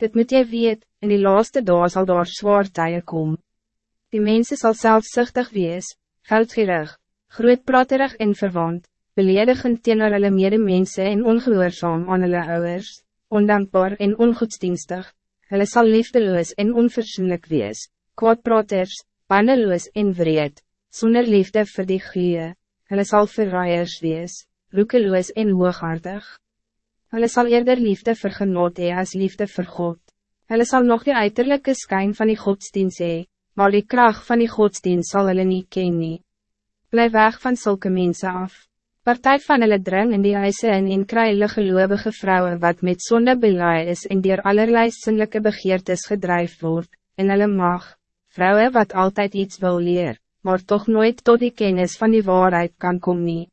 Dit moet jy weet, in die laaste dag zal daar zwaar tye kom. Die mensen zal zelfzuchtig wees, geldgierig, grootpraterig en verwant, beledigend teenoor hulle medemense en ongehoorzaam aan hulle ouders, ondankbaar en ongoedstienstig, hulle sal liefdeloos en onverzoenlijk wees, kwaadpraters, panneloos en wreed, zonder liefde voor die goeie, hulle sal verraaiers wees, roekeloos en hooghartig. Hulle sal eerder liefde vir genot hee as liefde vir God. Hulle sal nog die uiterlijke skyn van die godsdienst hee, maar die kracht van die godsdienst zal hulle niet ken nie. Blijf weg van zulke mensen af. Partij van hulle dring in die huise in en kry hulle geloofige vrouwen wat met zonde belaai is en dier allerlei sinnelijke begeertes gedrijf wordt, en hulle mag, vrouwen wat altijd iets wil leer, maar toch nooit tot die kennis van die waarheid kan komen.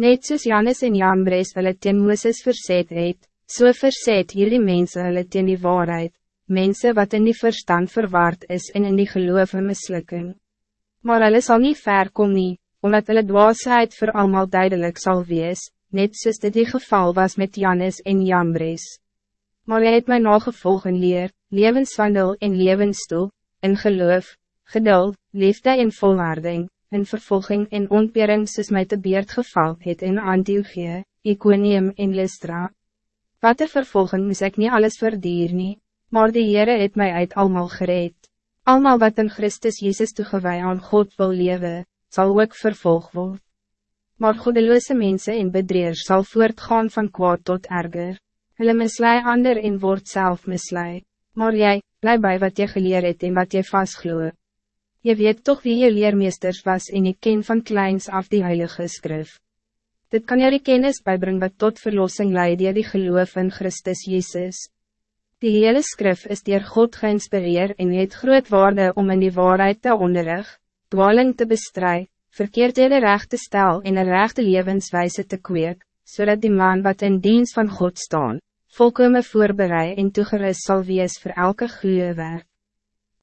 Net soos Jannes en Jambres hulle teen Mooses verzet het, so verzet hierdie mense hulle teen die waarheid, mense wat in die verstand verwaard is en in die geloof mislukken. Maar hulle sal nie ver kom nie, omdat hulle dwaasheid voor allemaal duidelijk zal wees, net soos dit die geval was met Jannes en Jambres. Maar hy het my nagevolg in leer, levenswandel en levensstoel, in geloof, geduld, liefde en volwaarding, in vervolging en ontbering soos my te beerd geval het in Antiochie, Iconium en Lystra. Wat er vervolging moes ek nie alles verdier nie, maar die Heere het mij uit almal gereed. Almal wat in Christus Jezus toegewij aan God wil leven, zal ook vervolg worden. Maar goedeloze mensen in bedreers zal voortgaan van kwaad tot erger. Hulle mislui ander en word zelf mislui. Maar jij, blijf bij wat je geleerd het en wat je vastgloeit. Je weet toch wie je leermeesters was en ik ken van kleins af die heilige skrif. Dit kan je die kennis bijbrengen wat tot verlossing leidt die die geloof in Christus Jezus. Die hele skrif is door God geïnspireerd en het groot waarde om in die waarheid te onderrig, dwaling te bestrijden, verkeerdhede recht te stel en een rechte levenswijze te kweek, zodat die man wat in dienst van God staan, volkomen voorbereid en toegerust zal wees voor elke goede werk.